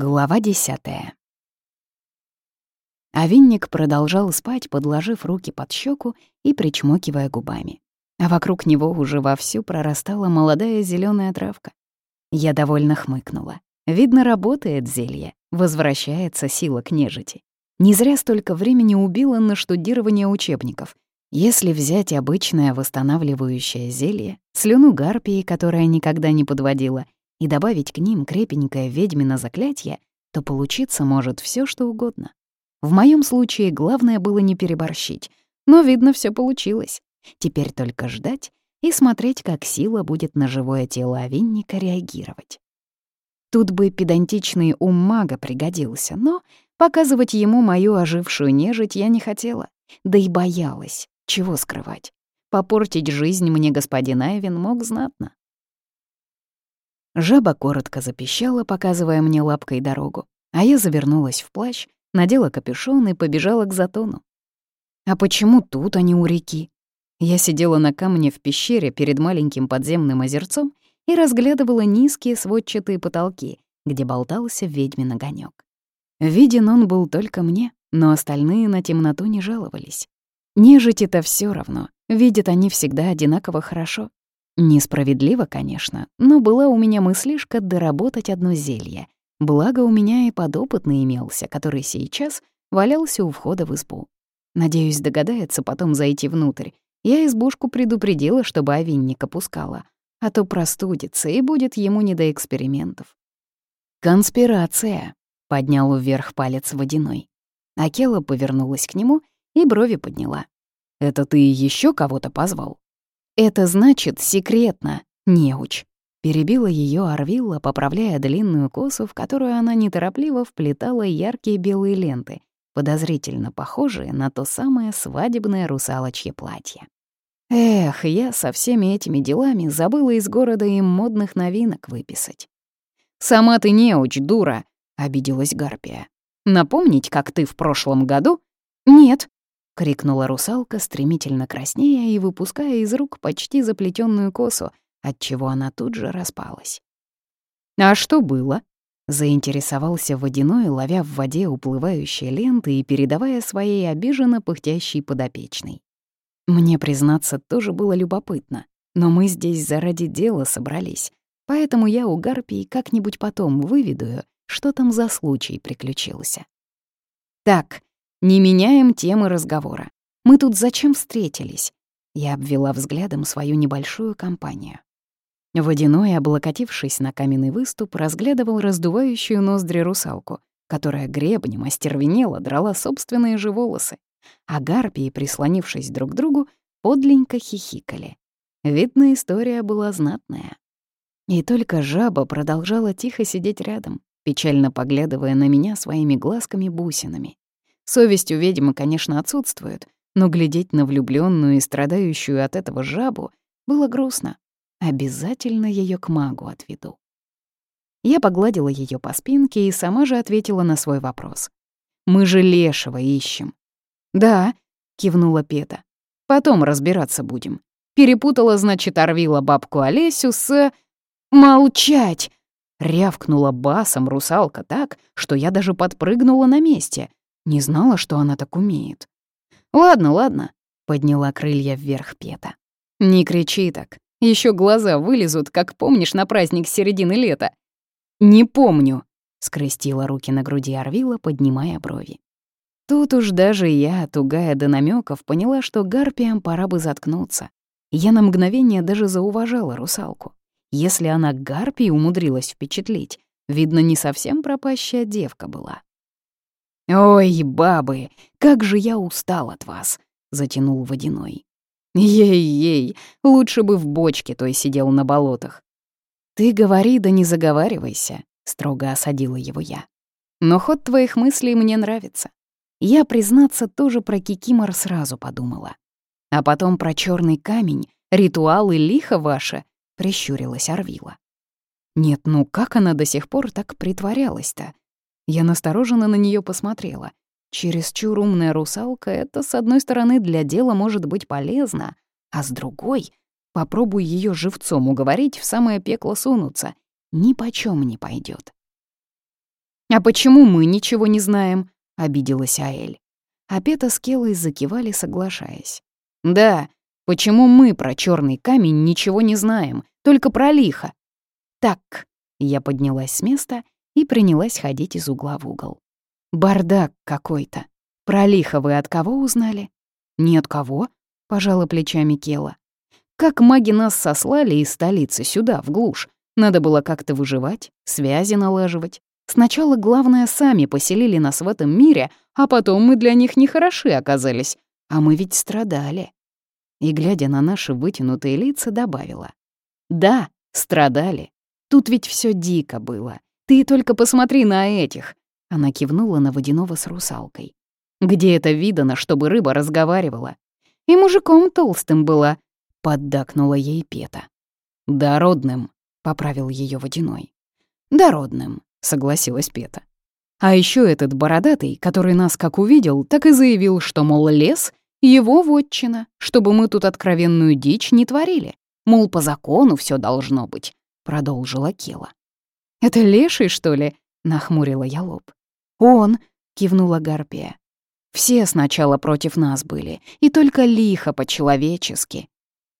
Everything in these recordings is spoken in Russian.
Глава десятая. А винник продолжал спать, подложив руки под щеку и причмокивая губами. А вокруг него уже вовсю прорастала молодая зеленая травка. Я довольно хмыкнула. Видно, работает зелье, возвращается сила к нежити. Не зря столько времени убила на штудирование учебников. Если взять обычное восстанавливающее зелье, слюну гарпии, которая никогда не подводила, и добавить к ним крепенькое ведьмино заклятие, то получиться может все, что угодно. В моем случае главное было не переборщить, но, видно, все получилось. Теперь только ждать и смотреть, как сила будет на живое тело овинника реагировать. Тут бы педантичный ум мага пригодился, но показывать ему мою ожившую нежить я не хотела, да и боялась, чего скрывать. Попортить жизнь мне господин Айвин мог знатно. Жаба коротко запищала, показывая мне лапкой дорогу, а я завернулась в плащ, надела капюшон и побежала к затону. А почему тут, а не у реки? Я сидела на камне в пещере перед маленьким подземным озерцом и разглядывала низкие сводчатые потолки, где болтался ведьмин огонёк. Виден он был только мне, но остальные на темноту не жаловались. Нежить это все равно, видят они всегда одинаково хорошо. Несправедливо, конечно, но была у меня мыслишка доработать одно зелье. Благо у меня и подопытный имелся, который сейчас валялся у входа в избу. Надеюсь, догадается потом зайти внутрь. Я избушку предупредила, чтобы овинника пускала, а то простудится и будет ему не до экспериментов. «Конспирация», — поднял вверх палец водяной. Акела повернулась к нему и брови подняла. «Это ты еще кого-то позвал?» «Это значит секретно, неуч», — перебила ее Арвилла, поправляя длинную косу, в которую она неторопливо вплетала яркие белые ленты, подозрительно похожие на то самое свадебное русалочье платье. Эх, я со всеми этими делами забыла из города им модных новинок выписать. «Сама ты неуч, дура!» — обиделась Гарпия. «Напомнить, как ты в прошлом году?» «Нет», — крикнула русалка, стремительно краснея и выпуская из рук почти заплетенную косу, отчего она тут же распалась. «А что было?» — заинтересовался водяной, ловя в воде уплывающие ленты и передавая своей обиженно пыхтящей подопечной. Мне, признаться, тоже было любопытно, но мы здесь заради дела собрались, поэтому я у Гарпии как-нибудь потом выведаю, что там за случай приключился. «Так, не меняем темы разговора. Мы тут зачем встретились? Я обвела взглядом свою небольшую компанию. Водяной, облокотившись на каменный выступ, разглядывал раздувающую ноздри русалку, которая гребнем остервенела, драла собственные же волосы, а гарпии, прислонившись друг к другу, подленько хихикали. Видно, история была знатная. И только жаба продолжала тихо сидеть рядом, печально поглядывая на меня своими глазками-бусинами. Совесть у ведьмы, конечно, отсутствует, но глядеть на влюбленную и страдающую от этого жабу было грустно. Обязательно ее к магу отведу. Я погладила ее по спинке и сама же ответила на свой вопрос. «Мы же лешего ищем». «Да», — кивнула Пета. «Потом разбираться будем. Перепутала, значит, Орвила бабку Олесю с...» «Молчать!» — рявкнула басом русалка так, что я даже подпрыгнула на месте, не знала, что она так умеет. «Ладно, ладно», — подняла крылья вверх Пета. «Не кричи так. Еще глаза вылезут, как помнишь на праздник середины лета». «Не помню», — скрестила руки на груди Орвила, поднимая брови. Тут уж даже я, тугая до намеков, поняла, что гарпиям пора бы заткнуться. Я на мгновение даже зауважала русалку. Если она гарпии умудрилась впечатлить, видно, не совсем пропащая девка была. «Ой, бабы, как же я устал от вас!» — затянул водяной. «Ей-ей, лучше бы в бочке той сидел на болотах». «Ты говори, да не заговаривайся», — строго осадила его я. «Но ход твоих мыслей мне нравится. Я, признаться, тоже про Кикимор сразу подумала. А потом про черный камень, ритуал и лихо ваше», — прищурилась Орвила. Нет, ну как она до сих пор так притворялась-то? Я настороженно на нее посмотрела. Чересчур умная русалка — это, с одной стороны, для дела может быть полезно, а с другой — попробуй ее живцом уговорить в самое пекло сунуться. Ни почем не пойдет. «А почему мы ничего не знаем?» — обиделась Аэль. А Пета с Келой закивали, соглашаясь. «Да, почему мы про черный камень ничего не знаем, только про лихо?» «Так», — я поднялась с места и принялась ходить из угла в угол. «Бардак какой-то. Про лихо вы от кого узнали?» «Ни от кого», — пожала плечами Кела. «Как маги нас сослали из столицы сюда, в глушь? Надо было как-то выживать, связи налаживать. Сначала, главное, сами поселили нас в этом мире, а потом мы для них нехороши оказались. А мы ведь страдали». И, глядя на наши вытянутые лица, добавила. «Да, страдали. Тут ведь все дико было. Ты только посмотри на этих!» Она кивнула на водяного с русалкой. «Где это видано, чтобы рыба разговаривала? И мужиком толстым была!» — поддакнула ей Пета. «Дородным», — поправил ее водяной. «Дородным», — согласилась Пета. А еще этот бородатый, который нас как увидел, так и заявил, что, мол, лес — его вотчина, чтобы мы тут откровенную дичь не творили. Мол, по закону все должно быть, — продолжила Кела. «Это леший, что ли?» — нахмурила я лоб. «Он!» — кивнула Гарпия. «Все сначала против нас были, и только лихо по-человечески».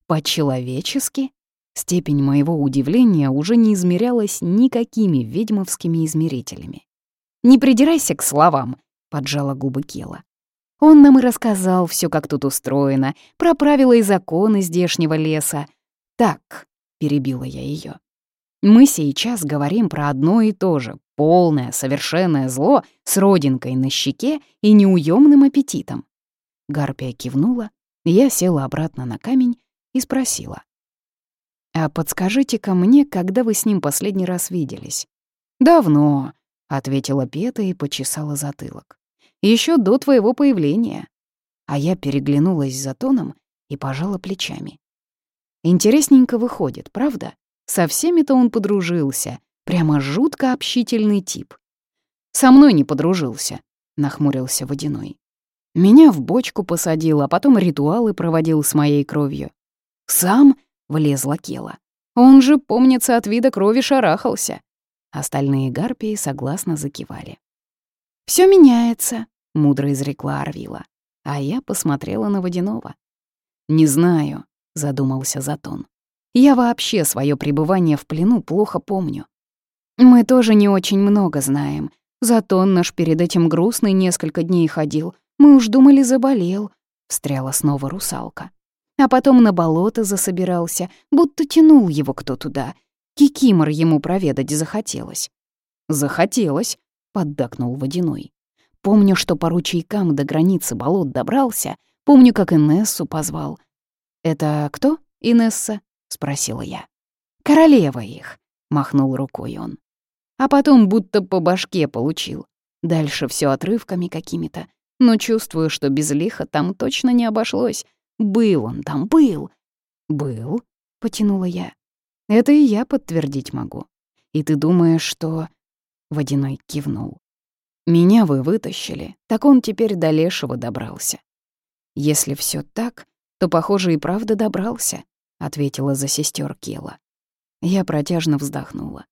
«По-человечески?» Степень моего удивления уже не измерялась никакими ведьмовскими измерителями. «Не придирайся к словам», — поджала губы Кела. «Он нам и рассказал все, как тут устроено, про правила и законы здешнего леса. Так», — перебила я ее. «Мы сейчас говорим про одно и то же, полное, совершенное зло с родинкой на щеке и неуемным аппетитом». Гарпия кивнула, я села обратно на камень и спросила. «А подскажите-ка мне, когда вы с ним последний раз виделись?» «Давно», — ответила Пета и почесала затылок. Еще до твоего появления». А я переглянулась за тоном и пожала плечами. Интересненько выходит, правда? Со всеми-то он подружился. Прямо жутко общительный тип. «Со мной не подружился», — нахмурился Водяной. «Меня в бочку посадил, а потом ритуалы проводил с моей кровью». «Сам?» — влезла Кела. «Он же, помнится, от вида крови шарахался». Остальные гарпии согласно закивали. Все меняется», — мудро изрекла Арвила. А я посмотрела на Водянова. «Не знаю», — задумался Затон. «Я вообще свое пребывание в плену плохо помню. Мы тоже не очень много знаем. Затон наш перед этим грустный несколько дней ходил. Мы уж думали, заболел», — встряла снова русалка. А потом на болото засобирался, будто тянул его кто туда — Кикимор ему проведать захотелось. «Захотелось», — поддакнул Водяной. «Помню, что по ручейкам до границы болот добрался, помню, как Инессу позвал». «Это кто, Инесса?» — спросила я. «Королева их», — махнул рукой он. А потом будто по башке получил. Дальше все отрывками какими-то. Но чувствую, что без лиха там точно не обошлось. Был он там, был. «Был?» — потянула я. Это и я подтвердить могу. И ты думаешь, что...» Водяной кивнул. «Меня вы вытащили, так он теперь до Лешего добрался». «Если все так, то, похоже, и правда добрался», — ответила за сестер Кела. Я протяжно вздохнула.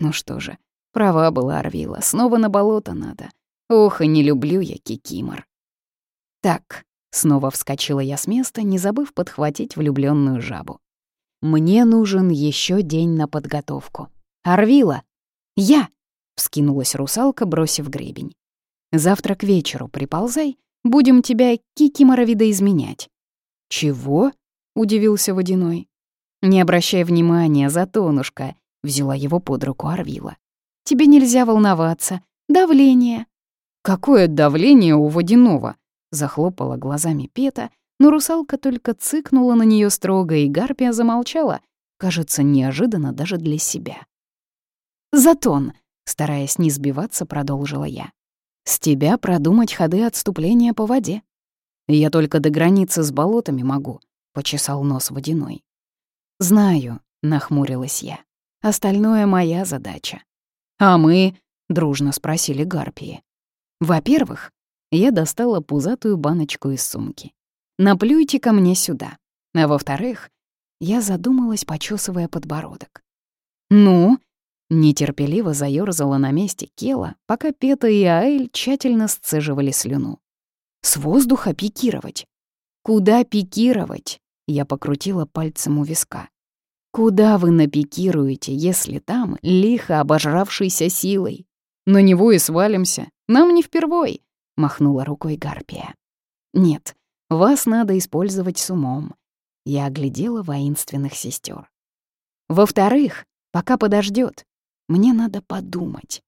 Ну что же, права была Арвила, снова на болото надо. Ох, и не люблю я кикимор. Так, снова вскочила я с места, не забыв подхватить влюбленную жабу. Мне нужен еще день на подготовку. Арвила! Я! Вскинулась русалка, бросив гребень. Завтра к вечеру приползай, будем тебя кикимора видоизменять. Чего? Удивился Водяной. Не обращай внимания, затонушка, взяла его под руку Арвила. Тебе нельзя волноваться. Давление. Какое давление у Водяного? Захлопала глазами Пета, но русалка только цыкнула на нее строго, и Гарпия замолчала, кажется, неожиданно даже для себя. «Затон», — стараясь не сбиваться, продолжила я. «С тебя продумать ходы отступления по воде. Я только до границы с болотами могу», — почесал нос водяной. «Знаю», — нахмурилась я. «Остальное моя задача». «А мы?» — дружно спросили гарпии. «Во-первых, я достала пузатую баночку из сумки. Наплюйте ко мне сюда. А во-вторых, я задумалась, почесывая подбородок. «Ну?» — Нетерпеливо заёрзала на месте Кела, пока Пета и Аэль тщательно сцеживали слюну. «С воздуха пикировать!» «Куда пикировать?» Я покрутила пальцем у виска. «Куда вы напикируете, если там лихо обожравшийся силой? На него и свалимся. Нам не впервой!» — махнула рукой Гарпия. «Нет, вас надо использовать с умом». Я оглядела воинственных сестер. «Во-вторых, пока подождет, мне надо подумать».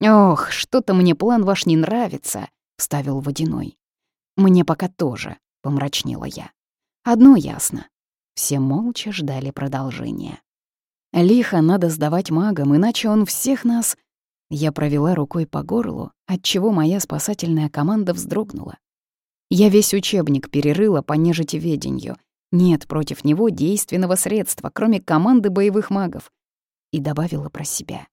«Ох, что-то мне план ваш не нравится», — вставил Водяной. «Мне пока тоже», — помрачнела я. «Одно ясно. Все молча ждали продолжения. Лихо надо сдавать магам, иначе он всех нас... Я провела рукой по горлу, отчего моя спасательная команда вздрогнула. Я весь учебник перерыла по нежитеведенью. Нет против него действенного средства, кроме команды боевых магов. И добавила про себя.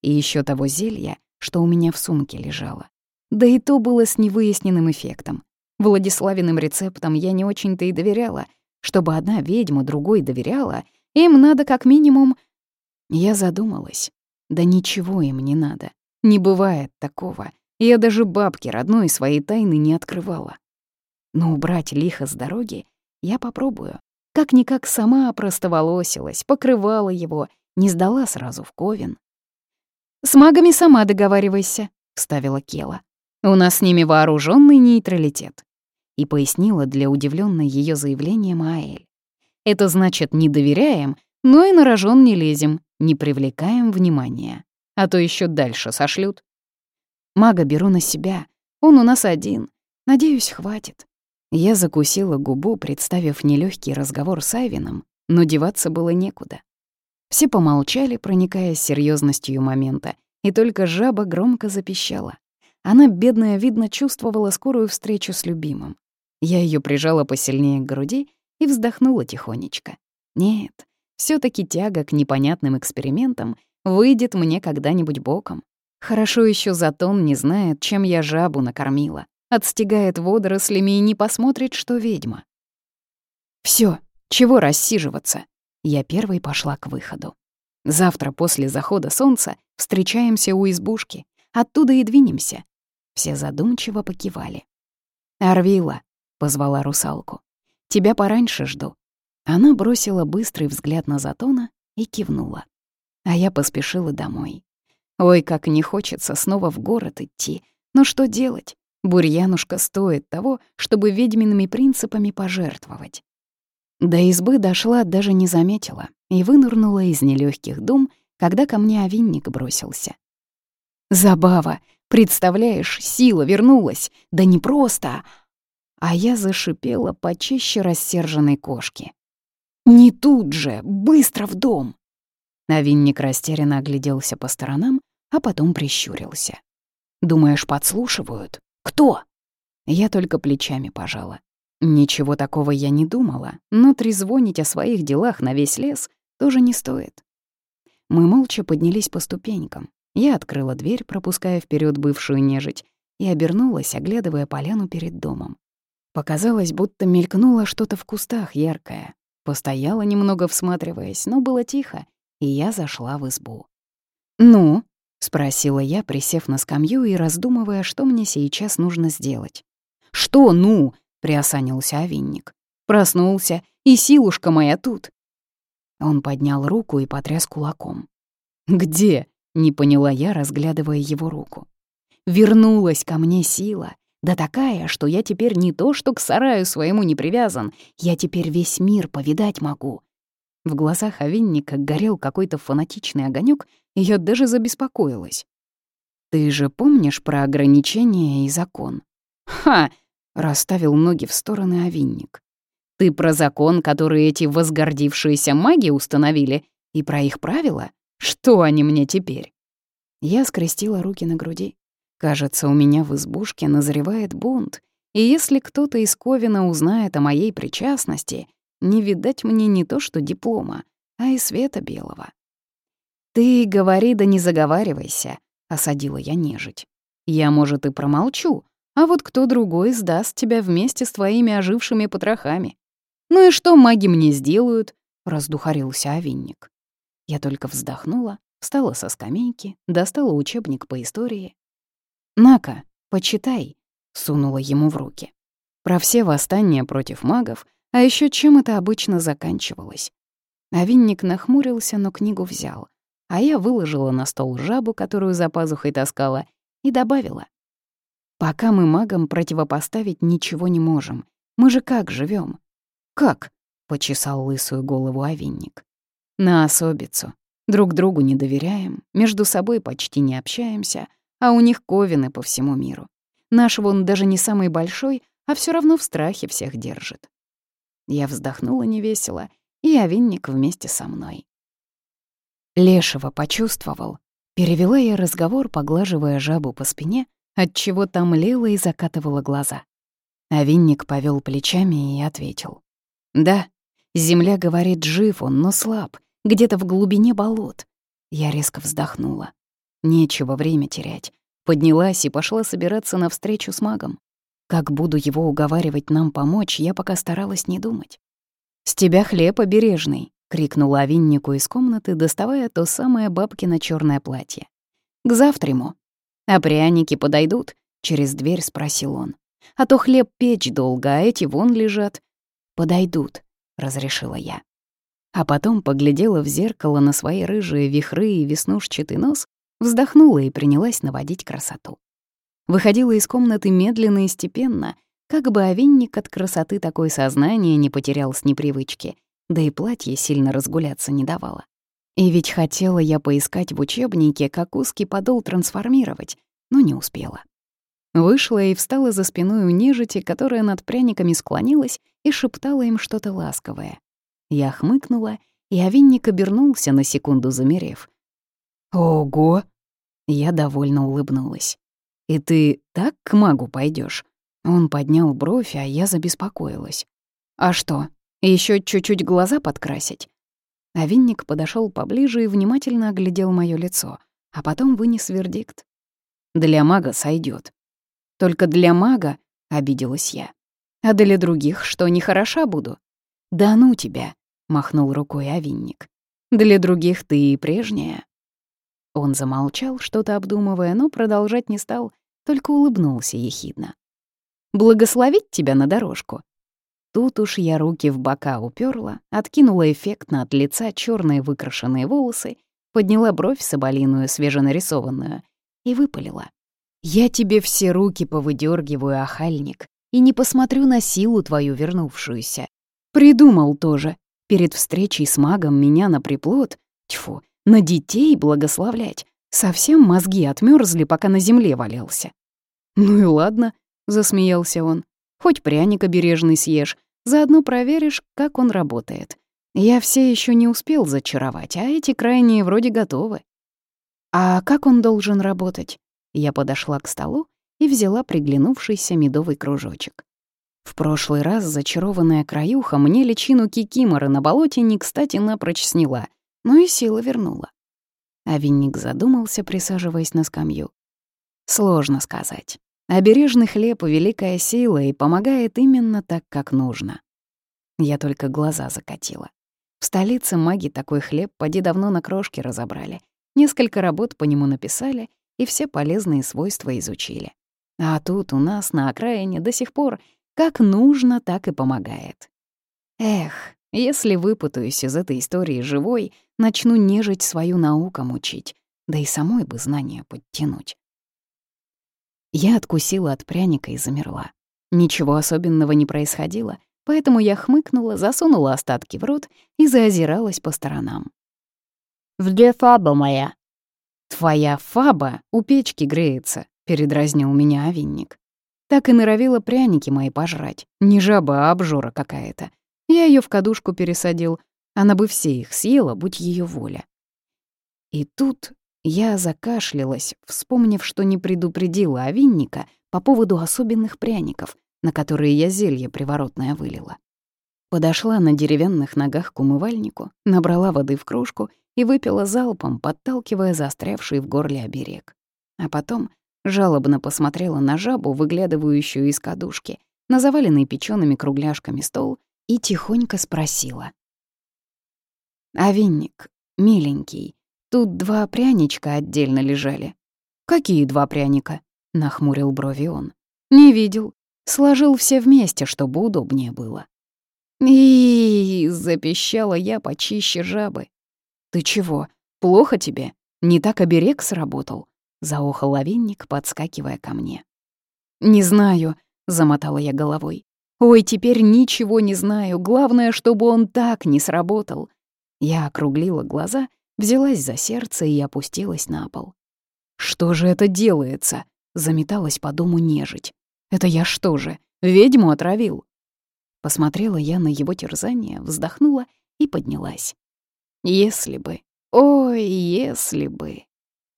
И еще того зелья, что у меня в сумке лежало. Да и то было с невыясненным эффектом. Владиславиным рецептам я не очень-то и доверяла — чтобы одна ведьма другой доверяла, им надо как минимум... Я задумалась. Да ничего им не надо. Не бывает такого. Я даже бабке родной своей тайны не открывала. Но убрать лихо с дороги я попробую. Как-никак сама простоволосилась, покрывала его, не сдала сразу в ковен. «С магами сама договаривайся», — вставила Кела. «У нас с ними вооруженный нейтралитет и пояснила для удивленной ее заявлением Аэль. «Это значит, не доверяем, но и на рожон не лезем, не привлекаем внимания. А то еще дальше сошлют. Мага беру на себя, он у нас один. Надеюсь, хватит». Я закусила губу, представив нелегкий разговор с Айвином, но деваться было некуда. Все помолчали, проникаясь серьезностью момента, и только жаба громко запищала. Она, бедная, видно, чувствовала скорую встречу с любимым. Я ее прижала посильнее к груди и вздохнула тихонечко. Нет, все таки тяга к непонятным экспериментам выйдет мне когда-нибудь боком. Хорошо еще Затон не знает, чем я жабу накормила, отстегает водорослями и не посмотрит, что ведьма. Все, чего рассиживаться? Я первой пошла к выходу. Завтра после захода солнца встречаемся у избушки, оттуда и двинемся. Все задумчиво покивали. «Арвила, — позвала русалку. «Тебя пораньше жду». Она бросила быстрый взгляд на Затона и кивнула. А я поспешила домой. Ой, как не хочется снова в город идти. Но что делать? Бурьянушка стоит того, чтобы ведьмиными принципами пожертвовать. До избы дошла, даже не заметила, и вынырнула из нелегких дум, когда ко мне овинник бросился. «Забава! Представляешь, сила вернулась! Да не просто, а я зашипела почище рассерженной кошки. «Не тут же! Быстро в дом!» Новинник растерянно огляделся по сторонам, а потом прищурился. «Думаешь, подслушивают? Кто?» Я только плечами пожала. Ничего такого я не думала, но трезвонить о своих делах на весь лес тоже не стоит. Мы молча поднялись по ступенькам. Я открыла дверь, пропуская вперед бывшую нежить, и обернулась, оглядывая поляну перед домом. Показалось, будто мелькнуло что-то в кустах яркое. Постояла немного, всматриваясь, но было тихо, и я зашла в избу. «Ну?» — спросила я, присев на скамью и раздумывая, что мне сейчас нужно сделать. «Что «ну?» — приосанился овинник. «Проснулся, и силушка моя тут». Он поднял руку и потряс кулаком. «Где?» — не поняла я, разглядывая его руку. Вернулась ко мне сила, да такая, что я теперь не то что к сараю своему не привязан, я теперь весь мир повидать могу. В глазах овинника горел какой-то фанатичный огонек, и я даже забеспокоилась. «Ты же помнишь про ограничения и закон?» «Ха!» — расставил ноги в стороны овинник. «Ты про закон, который эти возгордившиеся маги установили, и про их правила? Что они мне теперь?» Я скрестила руки на груди. Кажется, у меня в избушке назревает бунт, и если кто-то из Ковина узнает о моей причастности, не видать мне не то что диплома, а и света белого. «Ты говори да не заговаривайся», — осадила я нежить. «Я, может, и промолчу, а вот кто другой сдаст тебя вместе с твоими ожившими потрохами. Ну и что маги мне сделают?» — раздухарился овинник. Я только вздохнула встала со скамейки, достала учебник по истории. «На-ка, почитай», — сунула ему в руки. Про все восстания против магов, а еще чем это обычно заканчивалось. А винник нахмурился, но книгу взял, а я выложила на стол жабу, которую за пазухой таскала, и добавила. «Пока мы магам противопоставить ничего не можем. Мы же как живем? «Как?» — почесал лысую голову овинник. «На особицу. Друг другу не доверяем, между собой почти не общаемся, а у них ковины по всему миру. Наш вон даже не самый большой, а все равно в страхе всех держит». Я вздохнула невесело, и овинник вместе со мной. Лешего почувствовал. Перевела я разговор, поглаживая жабу по спине, отчего там лела и закатывала глаза. Овинник повел плечами и ответил. Да, земля говорит, жив он, но слаб, где-то в глубине болот. Я резко вздохнула. Нечего время терять. Поднялась и пошла собираться на встречу с магом. Как буду его уговаривать нам помочь, я пока старалась не думать. «С тебя хлеб обережный!» — крикнула овиннику из комнаты, доставая то самое бабкино черное платье. «К завтраму. А пряники подойдут?» — через дверь спросил он. «А то хлеб печь долго, а эти вон лежат подойдут», — разрешила я. А потом поглядела в зеркало на свои рыжие вихры и веснушчатый нос, вздохнула и принялась наводить красоту. Выходила из комнаты медленно и степенно, как бы овинник от красоты такой сознания не потерял с непривычки, да и платье сильно разгуляться не давало. И ведь хотела я поискать в учебнике, как узкий подол трансформировать, но не успела. Вышла и встала за спиной у нежити, которая над пряниками склонилась и шептала им что-то ласковое. Я хмыкнула, и овинник обернулся, на секунду замерев. «Ого!» Я довольно улыбнулась. «И ты так к магу пойдешь? Он поднял бровь, а я забеспокоилась. «А что, еще чуть-чуть глаза подкрасить?» Овинник подошел поближе и внимательно оглядел мое лицо, а потом вынес вердикт. «Для мага сойдет. Только для мага, — обиделась я. А для других что, не хороша буду? Да ну тебя, — махнул рукой овинник. Для других ты и прежняя. Он замолчал, что-то обдумывая, но продолжать не стал, только улыбнулся ехидно. «Благословить тебя на дорожку?» Тут уж я руки в бока уперла, откинула эффектно от лица черные выкрашенные волосы, подняла бровь соболиную, свеженарисованную, и выпалила. Я тебе все руки повыдергиваю, охальник, и не посмотрю на силу твою вернувшуюся. Придумал тоже. Перед встречей с магом меня на приплод, тьфу, на детей благословлять. Совсем мозги отмерзли, пока на земле валялся. «Ну и ладно», — засмеялся он. «Хоть пряник обережный съешь, заодно проверишь, как он работает. Я все еще не успел зачаровать, а эти крайние вроде готовы». «А как он должен работать?» Я подошла к столу и взяла приглянувшийся медовый кружочек. В прошлый раз зачарованная краюха мне личину кикимора на болоте не кстати напрочь сняла, но и сила вернула. А винник задумался, присаживаясь на скамью. Сложно сказать. Обережный хлеб — великая сила и помогает именно так, как нужно. Я только глаза закатила. В столице маги такой хлеб поди давно на крошки разобрали. Несколько работ по нему написали и все полезные свойства изучили. А тут у нас на окраине до сих пор как нужно, так и помогает. Эх, если выпутаюсь из этой истории живой, начну нежить свою наукам учить, да и самой бы знания подтянуть. Я откусила от пряника и замерла. Ничего особенного не происходило, поэтому я хмыкнула, засунула остатки в рот и заозиралась по сторонам. «Где фаба моя?» «Твоя фаба у печки греется», — передразнил меня овинник. Так и норовила пряники мои пожрать. Не жаба, а обжора какая-то. Я ее в кадушку пересадил. Она бы все их съела, будь ее воля. И тут я закашлялась, вспомнив, что не предупредила овинника по поводу особенных пряников, на которые я зелье приворотное вылила. Подошла на деревянных ногах к умывальнику, набрала воды в кружку и выпила залпом, подталкивая застрявший в горле оберег. А потом жалобно посмотрела на жабу, выглядывающую из кадушки, на заваленный печёными кругляшками стол и тихонько спросила. «Овинник, миленький, Тут два пряничка отдельно лежали. «Какие два пряника?» — нахмурил брови он. «Не видел. Сложил все вместе, чтобы удобнее было». И запищала я почище жабы. «Ты чего, плохо тебе? Не так оберег сработал?» — заохал лавинник, подскакивая ко мне. «Не знаю», — замотала я головой. «Ой, теперь ничего не знаю. Главное, чтобы он так не сработал». Я округлила глаза, взялась за сердце и опустилась на пол. «Что же это делается?» — заметалась по дому нежить. «Это я что же, ведьму отравил?» Посмотрела я на его терзание, вздохнула и поднялась. «Если бы, ой, если бы...»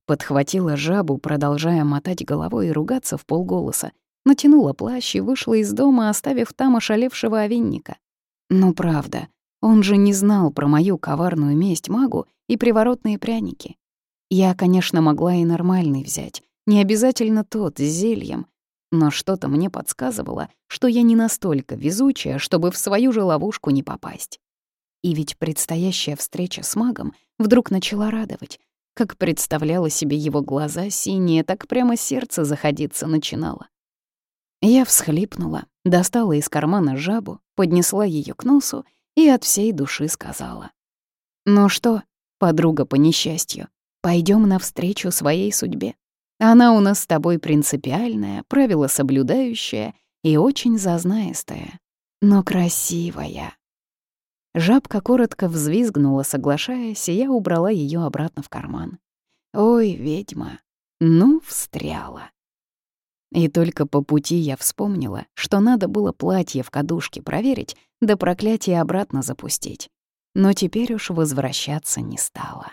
Подхватила жабу, продолжая мотать головой и ругаться в полголоса, натянула плащ и вышла из дома, оставив там ошалевшего овинника. Ну правда, он же не знал про мою коварную месть магу и приворотные пряники. Я, конечно, могла и нормальный взять, не обязательно тот с зельем, но что-то мне подсказывало, что я не настолько везучая, чтобы в свою же ловушку не попасть. И ведь предстоящая встреча с магом вдруг начала радовать. Как представляла себе его глаза синие, так прямо сердце заходиться начинало. Я всхлипнула, достала из кармана жабу, поднесла ее к носу и от всей души сказала. «Ну что, подруга по несчастью, пойдем навстречу своей судьбе?» Она у нас с тобой принципиальная, правила соблюдающая и очень зазнаистая, но красивая». Жабка коротко взвизгнула, соглашаясь, и я убрала ее обратно в карман. «Ой, ведьма, ну, встряла». И только по пути я вспомнила, что надо было платье в кадушке проверить, да проклятие обратно запустить. Но теперь уж возвращаться не стала.